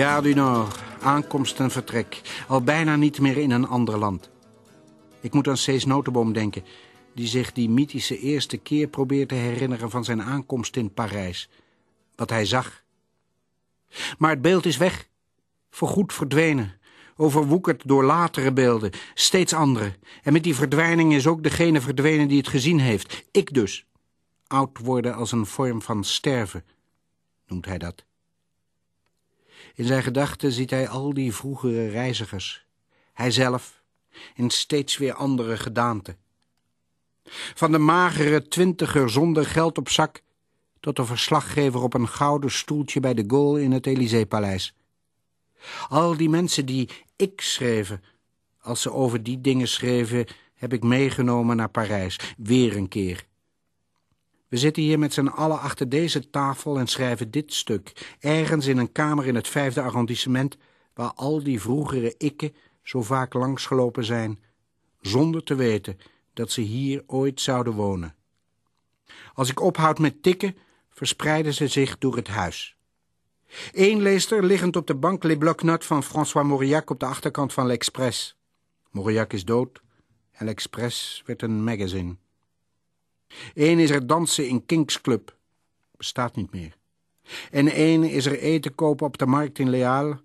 Gare du aankomst en vertrek. Al bijna niet meer in een ander land. Ik moet aan Cees Notenboom denken, die zich die mythische eerste keer probeert te herinneren van zijn aankomst in Parijs. Wat hij zag. Maar het beeld is weg, voorgoed verdwenen, overwoekerd door latere beelden, steeds andere. En met die verdwijning is ook degene verdwenen die het gezien heeft, ik dus. Oud worden als een vorm van sterven, noemt hij dat. In zijn gedachten ziet hij al die vroegere reizigers. Hijzelf, in steeds weer andere gedaanten. Van de magere twintiger zonder geld op zak... tot de verslaggever op een gouden stoeltje bij de Gaulle in het Élysée-paleis. Al die mensen die ik schreven... als ze over die dingen schreven... heb ik meegenomen naar Parijs, weer een keer. We zitten hier met z'n allen achter deze tafel en schrijven dit stuk... ergens in een kamer in het vijfde arrondissement... waar al die vroegere ikken zo vaak langsgelopen zijn... zonder te weten dat ze hier ooit zouden wonen. Als ik ophoud met tikken, verspreiden ze zich door het huis. Eén leest er liggend op de bank les blocs van François Mauriac op de achterkant van l'Express. Mauriac is dood en l'Express werd een magazine. Eén is er dansen in Kings Club. Bestaat niet meer. En één is er eten kopen op de markt in Leal.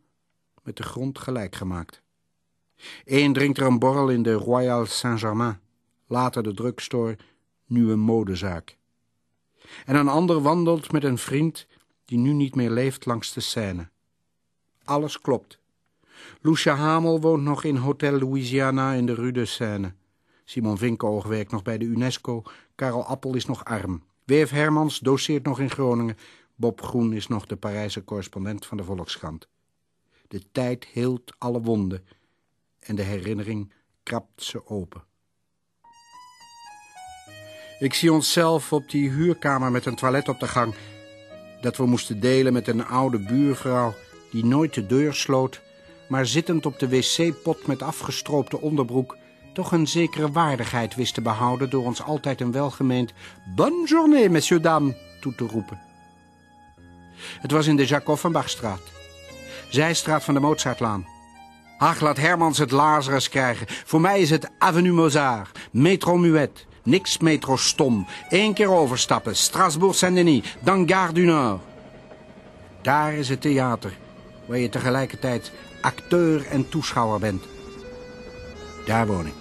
Met de grond gelijk gemaakt. Eén drinkt er een borrel in de Royal Saint-Germain. Later de drugstore, nu een modezaak. En een ander wandelt met een vriend die nu niet meer leeft langs de Seine. Alles klopt. Lucia Hamel woont nog in Hotel Louisiana in de Rue de Seine. Simon Vinkoog werkt nog bij de UNESCO. Karel Appel is nog arm. W.F. Hermans doseert nog in Groningen. Bob Groen is nog de Parijse correspondent van de Volkskrant. De tijd heelt alle wonden en de herinnering krabt ze open. Ik zie onszelf op die huurkamer met een toilet op de gang... dat we moesten delen met een oude buurvrouw die nooit de deur sloot... maar zittend op de wc-pot met afgestroopte onderbroek... toch een zekere waardigheid wist te behouden... door ons altijd een welgemeend... Bonne journée, messieurs dames, toe te roepen. Het was in de Jacques Offenbachstraat. Zijstraat van de Mozartlaan. Ach, laat Hermans het Lazarus krijgen. Voor mij is het Avenue Mozart, Metro Muet... Niks metro stom. Eén keer overstappen. Strasbourg-Saint-Denis. Dan Gare du Nord. Daar is het theater. Waar je tegelijkertijd acteur en toeschouwer bent. Daar woon ik.